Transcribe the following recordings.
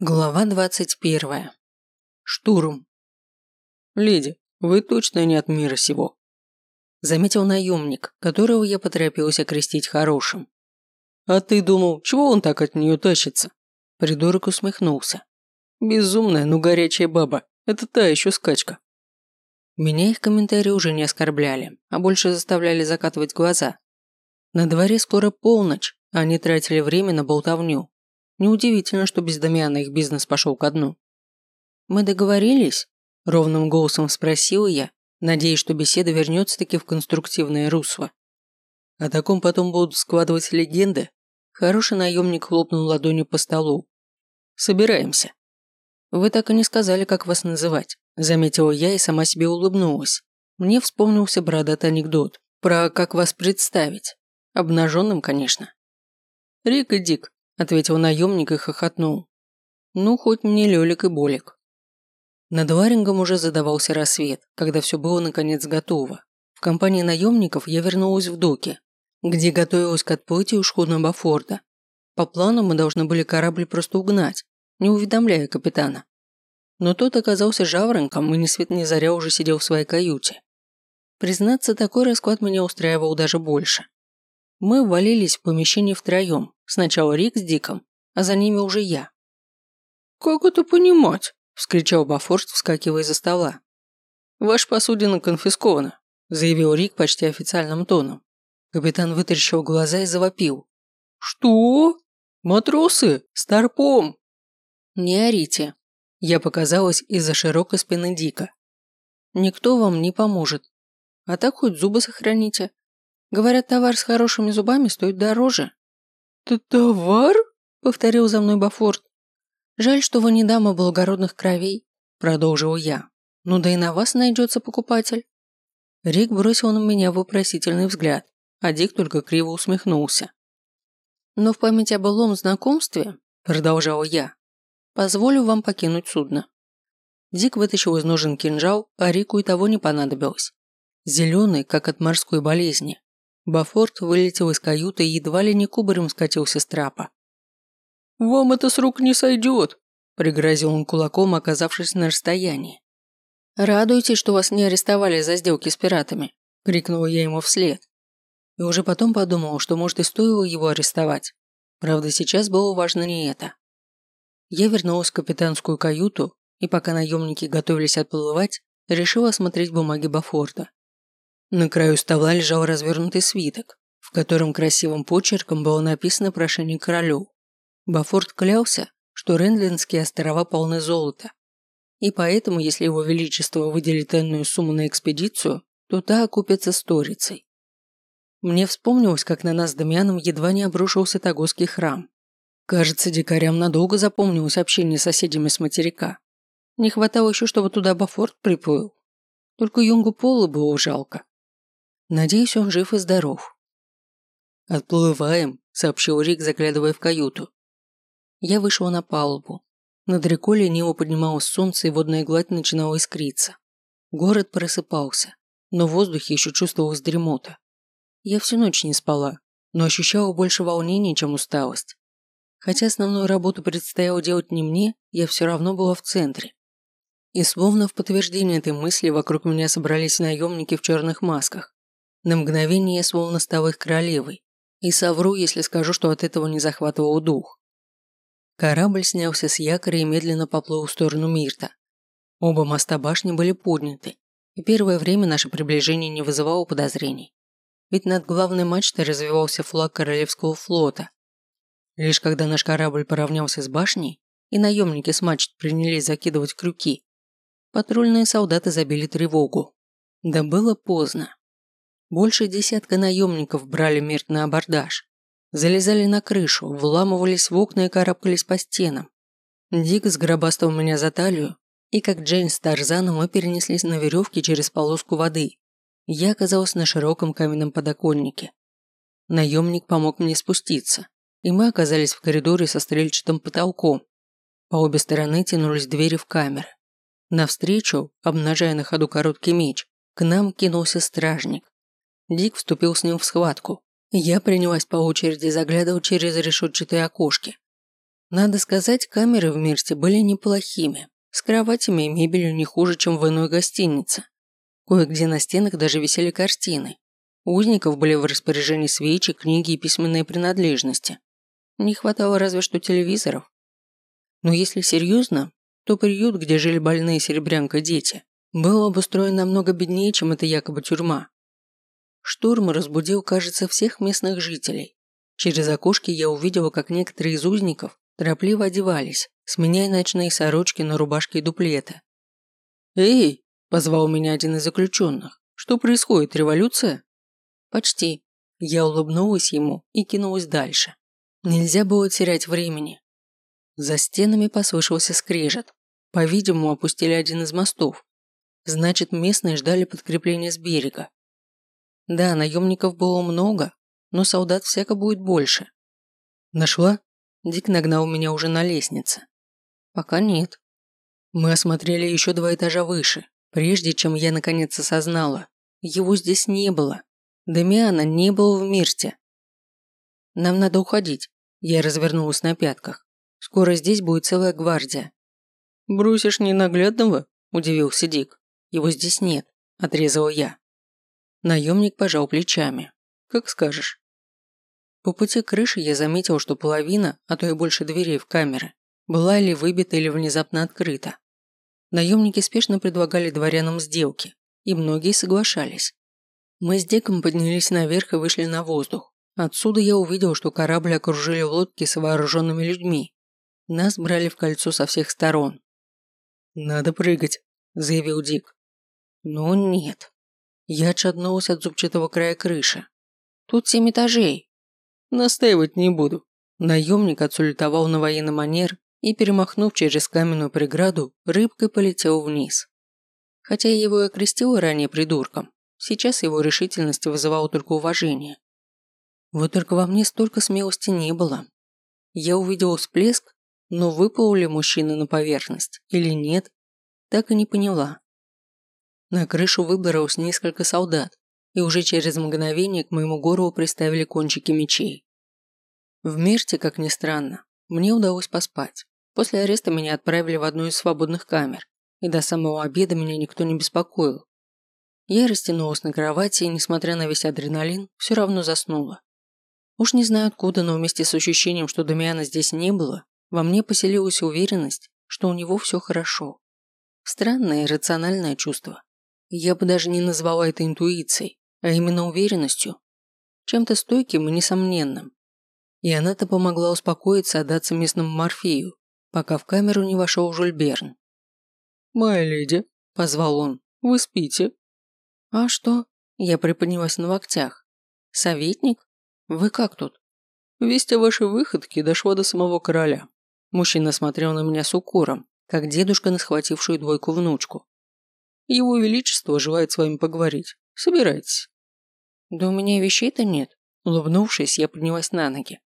Глава двадцать первая. Штурм. «Леди, вы точно не от мира сего», – заметил наемник, которого я поторопился окрестить хорошим. «А ты думал, чего он так от нее тащится?» Придурок усмехнулся. «Безумная, но горячая баба. Это та еще скачка». Меня их комментарии уже не оскорбляли, а больше заставляли закатывать глаза. На дворе скоро полночь, а они тратили время на болтовню, Неудивительно, что без Дамиана их бизнес пошел ко дну. «Мы договорились?» – ровным голосом спросила я, надеясь, что беседа вернется-таки в конструктивное русло. О таком потом будут складывать легенды. Хороший наемник хлопнул ладонью по столу. «Собираемся». «Вы так и не сказали, как вас называть», – заметила я и сама себе улыбнулась. Мне вспомнился бородатый анекдот про «как вас представить». Обнаженным, конечно. «Рик и Дик», ответил наемник и хохотнул. Ну, хоть мне Лёлик и Болик. Над Варингом уже задавался рассвет, когда все было наконец готово. В компании наемников я вернулась в доки, где готовилась к отплытию шхуна Бафорда. По плану мы должны были корабль просто угнать, не уведомляя капитана. Но тот оказался жаворонком и ни свет ни заря уже сидел в своей каюте. Признаться, такой расклад меня устраивал даже больше. Мы ввалились в помещение втроем, Сначала Рик с Диком, а за ними уже я. «Как это понимать?» – вскричал Бафорст, вскакивая из-за стола. «Ваша посудина конфискована», – заявил Рик почти официальным тоном. Капитан вытащил глаза и завопил. «Что? Матросы? Старпом?» «Не орите», – я показалась из-за широкой спины Дика. «Никто вам не поможет. А так хоть зубы сохраните. Говорят, товар с хорошими зубами стоит дороже». «Т «Товар?» – повторил за мной Бафорт. «Жаль, что вы не дама благородных кровей», – продолжил я. «Ну да и на вас найдется покупатель». Рик бросил на меня вопросительный взгляд, а Дик только криво усмехнулся. «Но в память о былом знакомстве», – продолжал я, – «позволю вам покинуть судно». Дик вытащил из ножен кинжал, а Рику и того не понадобилось. Зеленый, как от морской болезни. Бафорт вылетел из каюты и едва ли не кубарем скатился с трапа. «Вам это с рук не сойдет!» – пригрозил он кулаком, оказавшись на расстоянии. «Радуйтесь, что вас не арестовали за сделки с пиратами!» – крикнула я ему вслед. И уже потом подумал, что может и стоило его арестовать. Правда, сейчас было важно не это. Я вернулась в капитанскую каюту, и пока наемники готовились отплывать, решила осмотреть бумаги Бафорта. На краю стола лежал развернутый свиток, в котором красивым почерком было написано прошение королю. Бафорт клялся, что Рендлинские острова полны золота. И поэтому, если его величество выделит энную сумму на экспедицию, то та окупится сторицей. Мне вспомнилось, как на нас с Дамианом едва не обрушился Тагосский храм. Кажется, дикарям надолго запомнилось общение с соседями с материка. Не хватало еще, чтобы туда Бафорт приплыл. Только Юнгу Пола было жалко. Надеюсь, он жив и здоров. «Отплываем», – сообщил Рик, заглядывая в каюту. Я вышел на палубу. Над рекой лениво поднималось солнце, и водная гладь начинала искриться. Город просыпался, но в воздухе еще чувствовалась дремота. Я всю ночь не спала, но ощущала больше волнения, чем усталость. Хотя основную работу предстояло делать не мне, я все равно была в центре. И словно в подтверждение этой мысли вокруг меня собрались наемники в черных масках. На мгновение я словно стал их королевой. И совру, если скажу, что от этого не захватывал дух. Корабль снялся с якоря и медленно поплыл в сторону Мирта. Оба моста башни были подняты, и первое время наше приближение не вызывало подозрений. Ведь над главной мачтой развивался флаг Королевского флота. Лишь когда наш корабль поравнялся с башней, и наемники с мачт принялись закидывать крюки, патрульные солдаты забили тревогу. Да было поздно. Больше десятка наемников брали мирт на абордаж. Залезали на крышу, вламывались в окна и карабкались по стенам. Дик сгробастал меня за талию, и как Джейн с Тарзаном мы перенеслись на веревке через полоску воды. Я оказалась на широком каменном подоконнике. Наемник помог мне спуститься, и мы оказались в коридоре со стрельчатым потолком. По обе стороны тянулись двери в камеры. Навстречу, обнажая на ходу короткий меч, к нам кинулся стражник. Дик вступил с ним в схватку. Я принялась по очереди заглядывать через решетчатые окошки. Надо сказать, камеры в Мирте были неплохими, с кроватями и мебелью не хуже, чем в иной гостинице. Кое-где на стенах даже висели картины. Узников были в распоряжении свечи, книги и письменные принадлежности. Не хватало разве что телевизоров. Но если серьезно, то приют, где жили больные серебрянка дети, был обустроен намного беднее, чем эта якобы тюрьма. Штурм разбудил, кажется, всех местных жителей. Через окошки я увидела, как некоторые из узников торопливо одевались, сменяя ночные сорочки на рубашки и дуплеты. «Эй!» – позвал меня один из заключенных. «Что происходит, революция?» «Почти». Я улыбнулась ему и кинулась дальше. Нельзя было терять времени. За стенами послышался скрежет. По-видимому, опустили один из мостов. Значит, местные ждали подкрепления с берега. Да, наемников было много, но солдат всяко будет больше. Нашла? Дик нагнал меня уже на лестнице. Пока нет. Мы осмотрели еще два этажа выше, прежде чем я наконец осознала. Его здесь не было. Дамиана не было в Мирте. Нам надо уходить. Я развернулась на пятках. Скоро здесь будет целая гвардия. «Бросишь ненаглядного?» – удивился Дик. «Его здесь нет», – отрезала я. Наемник пожал плечами. «Как скажешь». По пути к крыше я заметил, что половина, а то и больше дверей в камеры, была или выбита, или внезапно открыта. Наемники спешно предлагали дворянам сделки, и многие соглашались. Мы с Диком поднялись наверх и вышли на воздух. Отсюда я увидел, что корабль окружили лодки с вооруженными людьми. Нас брали в кольцо со всех сторон. «Надо прыгать», – заявил Дик. «Но нет. Я отшатнулась от зубчатого края крыши. Тут семь этажей. Настаивать не буду. Наемник отсулетовал на военный манер и, перемахнув через каменную преграду, рыбкой полетел вниз. Хотя я его и окрестил ранее придурком, сейчас его решительность вызывала только уважение. Вот только во мне столько смелости не было. Я увидел всплеск, но выплыл ли мужчина на поверхность или нет, так и не поняла. На крышу выбралось несколько солдат, и уже через мгновение к моему горлу приставили кончики мечей. В Мирте, как ни странно, мне удалось поспать. После ареста меня отправили в одну из свободных камер, и до самого обеда меня никто не беспокоил. Я растянулась на кровати и, несмотря на весь адреналин, все равно заснула. Уж не знаю откуда, но вместе с ощущением, что Дамиана здесь не было, во мне поселилась уверенность, что у него все хорошо. Странное и рациональное чувство. Я бы даже не назвала это интуицией, а именно уверенностью. Чем-то стойким и несомненным. И она-то помогла успокоиться и отдаться местному морфею, пока в камеру не вошел Жюль Берн. «Моя леди», – позвал он, – «вы спите?» «А что?» – я приподнялась на локтях. «Советник? Вы как тут?» «Весть о вашей выходке дошла до самого короля». Мужчина смотрел на меня с укором, как дедушка на схватившую двойку внучку. Его Величество желает с вами поговорить. Собирайтесь». «Да у меня вещей-то нет». Улыбнувшись, я поднялась на ноги.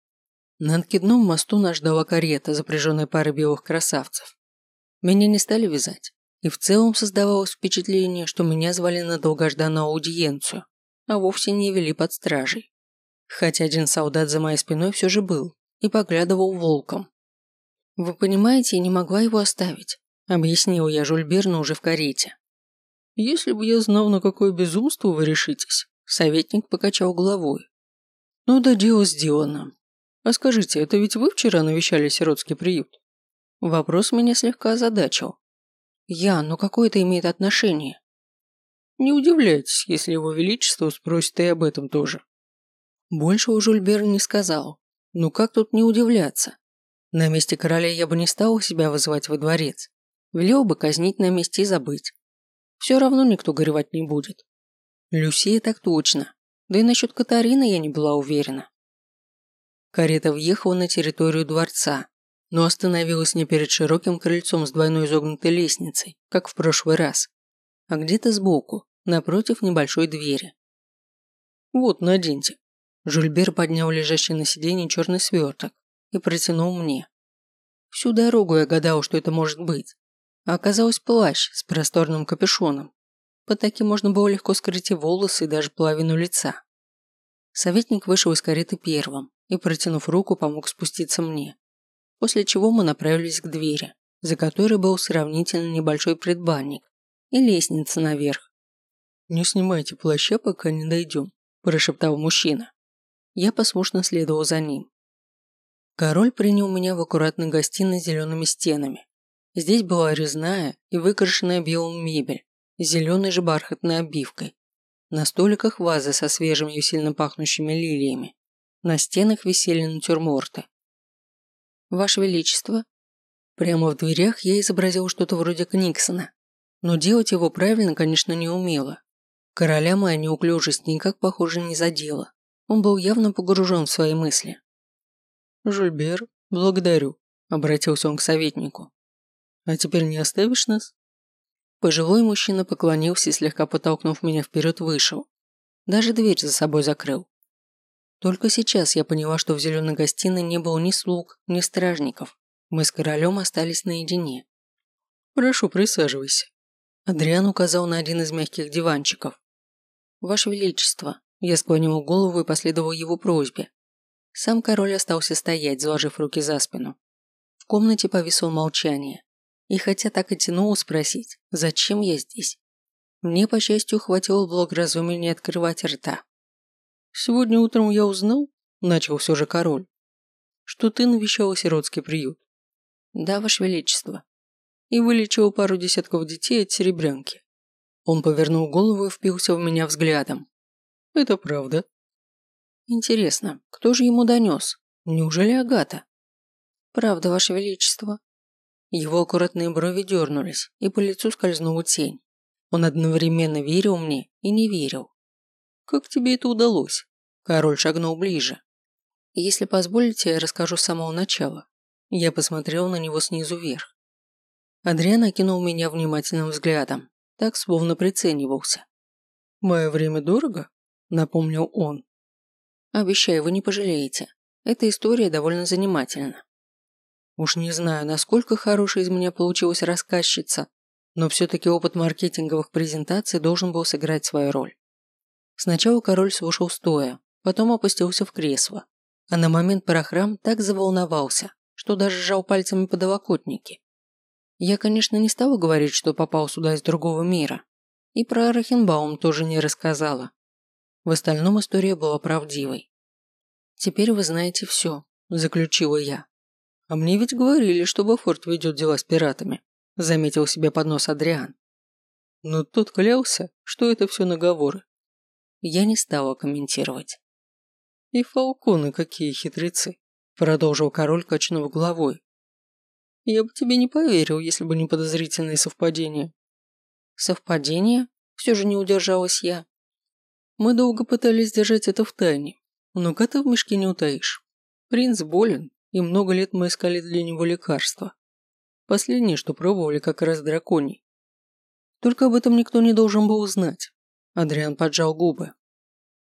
На откидном мосту нас ждала карета, запряженная парой белых красавцев. Меня не стали вязать, и в целом создавалось впечатление, что меня звали на долгожданную аудиенцию, а вовсе не вели под стражей. Хотя один солдат за моей спиной все же был и поглядывал волком. «Вы понимаете, я не могла его оставить», – объяснил я Жульберну уже в карете. «Если бы я знал, на какое безумство вы решитесь», – советник покачал головой. «Ну да дело сделано. А скажите, это ведь вы вчера навещали сиротский приют?» Вопрос меня слегка озадачил. «Я, но какое это имеет отношение?» «Не удивляйтесь, если его величество спросит и об этом тоже». Больше у Жульберн не сказал. Ну как тут не удивляться? На месте короля я бы не стал себя вызывать во дворец. Велел бы казнить на месте и забыть. Все равно никто горевать не будет. Люсия так точно. Да и насчет Катарины я не была уверена. Карета въехала на территорию дворца, но остановилась не перед широким крыльцом с двойной изогнутой лестницей, как в прошлый раз, а где-то сбоку, напротив небольшой двери. «Вот, наденьте». Жульбер поднял лежащий на сиденье черный сверток и протянул мне. Всю дорогу я гадал, что это может быть а оказалось плащ с просторным капюшоном. Под таким можно было легко скрыть и волосы, и даже половину лица. Советник вышел из кареты первым и, протянув руку, помог спуститься мне. после чего мы направились к двери, за которой был сравнительно небольшой предбанник и лестница наверх. «Не снимайте плаща, пока не дойдем», – прошептал мужчина. Я послушно следовал за ним. Король принял меня в аккуратной гостиной с зелеными стенами. Здесь была резная и выкрашенная белым мебель, с зеленой же бархатной обивкой. На столиках вазы со свежими и сильно пахнущими лилиями. На стенах висели натюрморты. «Ваше Величество!» Прямо в дверях я изобразил что-то вроде Книксона, но делать его правильно, конечно, не умела. Короля моя неуклюжесть никак, похоже, не задела. Он был явно погружен в свои мысли. «Жульбер, благодарю», – обратился он к советнику. «А теперь не оставишь нас?» Пожилой мужчина поклонился и, слегка подтолкнув меня вперед, вышел. Даже дверь за собой закрыл. Только сейчас я поняла, что в зеленой гостиной не было ни слуг, ни стражников. Мы с королем остались наедине. «Прошу, присаживайся». Адриан указал на один из мягких диванчиков. «Ваше Величество», я склонил голову и последовал его просьбе. Сам король остался стоять, заложив руки за спину. В комнате повисло молчание. И хотя так и тянуло спросить, зачем я здесь, мне, по счастью, хватило благоразумия не открывать рта. «Сегодня утром я узнал, – начал все же король, – что ты навещала сиротский приют». «Да, Ваше Величество». «И вылечила пару десятков детей от серебрянки. Он повернул голову и впился в меня взглядом. «Это правда». «Интересно, кто же ему донес? Неужели Агата?» «Правда, Ваше Величество». Его аккуратные брови дернулись, и по лицу скользнула тень. Он одновременно верил мне и не верил. «Как тебе это удалось?» Король шагнул ближе. «Если позволите, я расскажу с самого начала». Я посмотрел на него снизу вверх. Адриан окинул меня внимательным взглядом так словно приценивался. «Мое время дорого?» – напомнил он. «Обещаю, вы не пожалеете. Эта история довольно занимательна. Уж не знаю, насколько хорошая из меня получилась рассказчица, но все-таки опыт маркетинговых презентаций должен был сыграть свою роль. Сначала король слушал стоя, потом опустился в кресло, а на момент про храм так заволновался, что даже сжал пальцами подолокотники. Я, конечно, не стала говорить, что попал сюда из другого мира. И про Рахенбаум тоже не рассказала. В остальном история была правдивой. «Теперь вы знаете все», – заключила я. «А мне ведь говорили, что Бафорт ведет дела с пиратами», – заметил себе под нос Адриан. Но тот клялся, что это все наговоры. Я не стала комментировать. «И фалконы какие хитрецы», – продолжил король, качнув головой. Я бы тебе не поверил, если бы не подозрительные совпадения. Совпадения? Все же не удержалась я. Мы долго пытались держать это в тайне, но кота в мешке не утаишь. Принц болен, и много лет мы искали для него лекарства. Последнее, что пробовали, как раз драконий. Только об этом никто не должен был узнать. Адриан поджал губы.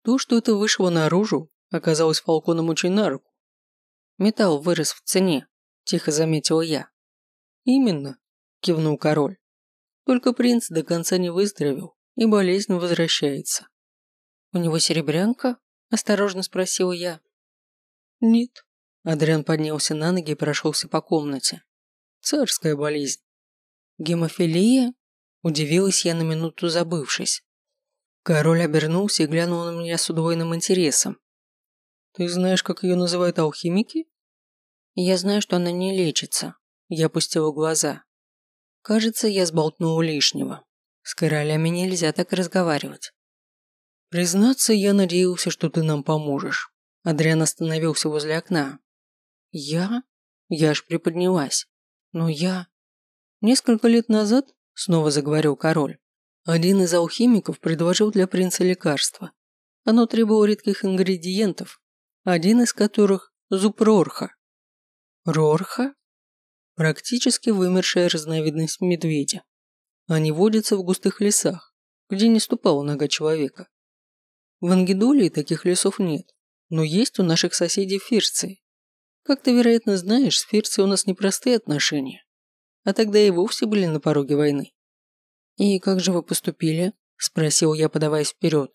То, что это вышло наружу, оказалось Фалконом очень на руку. Металл вырос в цене, тихо заметил я. «Именно», – кивнул король. «Только принц до конца не выздоровел, и болезнь возвращается». «У него серебрянка?» – осторожно спросил я. «Нет». Адриан поднялся на ноги и прошелся по комнате. «Царская болезнь». «Гемофилия?» – удивилась я на минуту забывшись. Король обернулся и глянул на меня с удвоенным интересом. «Ты знаешь, как ее называют алхимики?» «Я знаю, что она не лечится», я опустила глаза. Кажется, я сболтнула лишнего. С королями нельзя так разговаривать. Признаться, я надеялся, что ты нам поможешь. Адриан остановился возле окна. Я? Я аж приподнялась. Но я... Несколько лет назад, снова заговорил король, один из алхимиков предложил для принца лекарство. Оно требовало редких ингредиентов, один из которых – зуб Рорха. Рорха? практически вымершая разновидность медведя. Они водятся в густых лесах, где не ступала нога человека. В Ангидолии таких лесов нет, но есть у наших соседей Фирции. Как ты, вероятно, знаешь, с Фирцией у нас непростые отношения, а тогда и вовсе были на пороге войны. «И как же вы поступили?» – спросил я, подаваясь вперед.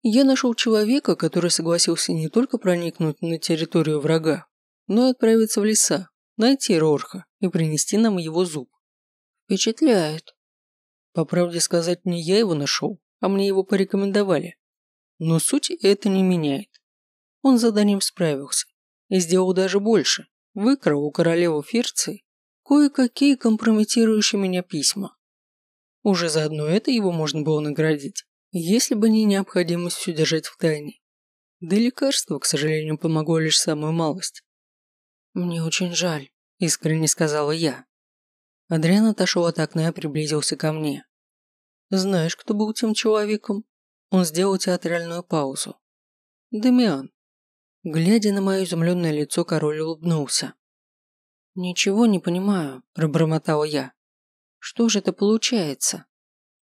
Я нашел человека, который согласился не только проникнуть на территорию врага, но и отправиться в леса, найти Рорха и принести нам его зуб. Впечатляет. По правде сказать, не я его нашел, а мне его порекомендовали. Но суть это не меняет. Он заданием справился и сделал даже больше. Выкрал у королевы Ферции кое-какие компрометирующие меня письма. Уже заодно это его можно было наградить, если бы не необходимость все держать в тайне. Да и лекарство, к сожалению, помогло лишь самую малость. «Мне очень жаль», – искренне сказала я. Адриан отошел от окна и приблизился ко мне. «Знаешь, кто был тем человеком?» Он сделал театральную паузу. «Демиан». Глядя на мое изумленное лицо, король улыбнулся. «Ничего не понимаю», – пробормотала я. «Что же это получается?»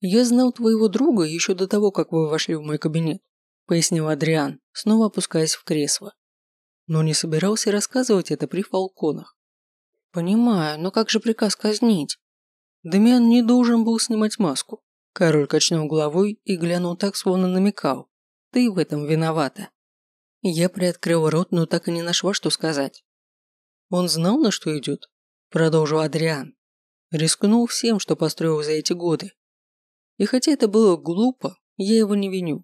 «Я знал твоего друга еще до того, как вы вошли в мой кабинет», – пояснил Адриан, снова опускаясь в кресло. Но не собирался рассказывать это при фалконах. «Понимаю, но как же приказ казнить?» Дамиан не должен был снимать маску. Король качнул головой и глянул так, словно намекал. «Ты в этом виновата». Я приоткрыл рот, но так и не нашла, что сказать. «Он знал, на что идет?» Продолжил Адриан. Рискнул всем, что построил за эти годы. И хотя это было глупо, я его не виню.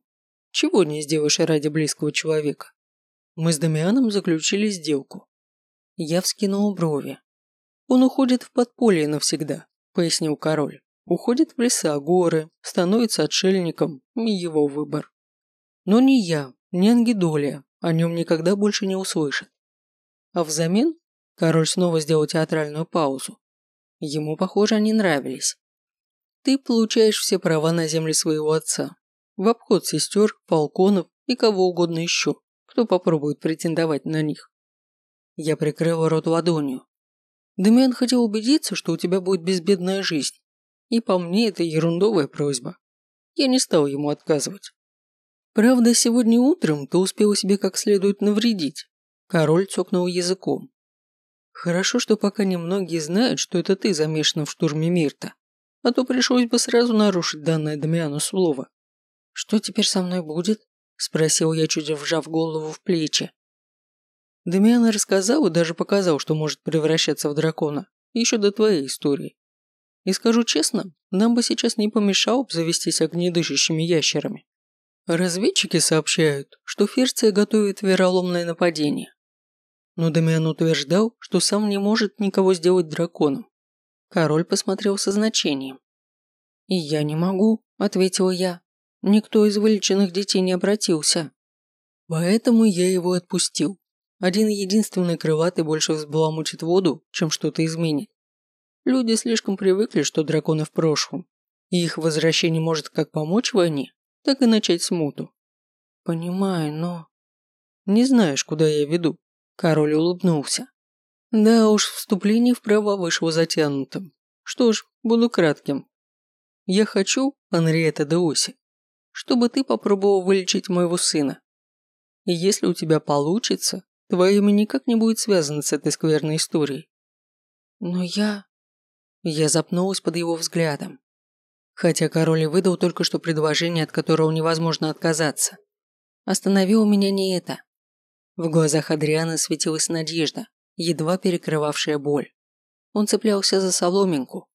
Чего не сделаешь ради близкого человека? Мы с Дамианом заключили сделку. Я вскинул брови. Он уходит в подполье навсегда, пояснил король. Уходит в леса, горы, становится отшельником, его выбор. Но ни я, ни Ангидолия о нем никогда больше не услышат. А взамен король снова сделал театральную паузу. Ему, похоже, они нравились. Ты получаешь все права на земли своего отца. В обход сестер, фалконов и кого угодно еще, кто попробует претендовать на них. Я прикрыл рот ладонью. Демиан хотел убедиться, что у тебя будет безбедная жизнь. И по мне это ерундовая просьба. Я не стал ему отказывать. Правда, сегодня утром ты успел себе как следует навредить. Король цокнул языком. Хорошо, что пока немногие знают, что это ты замешан в штурме Мирта. А то пришлось бы сразу нарушить данное Дамиану слово. Что теперь со мной будет? Спросил я, чуть вжав голову в плечи. Дамиан рассказал и даже показал, что может превращаться в дракона, еще до твоей истории. И скажу честно, нам бы сейчас не помешало обзавестись огнедышащими ящерами. Разведчики сообщают, что Ферция готовит вероломное нападение. Но Дамиан утверждал, что сам не может никого сделать драконом. Король посмотрел со значением. «И я не могу», – ответила я. «Никто из вылеченных детей не обратился». Поэтому я его отпустил. Один единственный крылатый больше взбаламутит воду, чем что-то изменит. Люди слишком привыкли, что драконы в прошлом, и их возвращение может как помочь войне, так и начать смуту. Понимаю, но... Не знаешь, куда я веду. Король улыбнулся. Да уж, вступление в право вышло затянутым. Что ж, буду кратким. Я хочу, Анриета де Оси, чтобы ты попробовал вылечить моего сына. И если у тебя получится, Твое имя никак не будет связано с этой скверной историей. Но я... Я запнулась под его взглядом. Хотя король и выдал только что предложение, от которого невозможно отказаться. Остановило меня не это. В глазах Адриана светилась надежда, едва перекрывавшая боль. Он цеплялся за соломинку.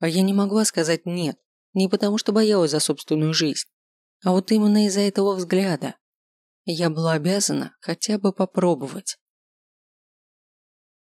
А я не могла сказать «нет», не потому что боялась за собственную жизнь, а вот именно из-за этого взгляда. Я была обязана хотя бы попробовать.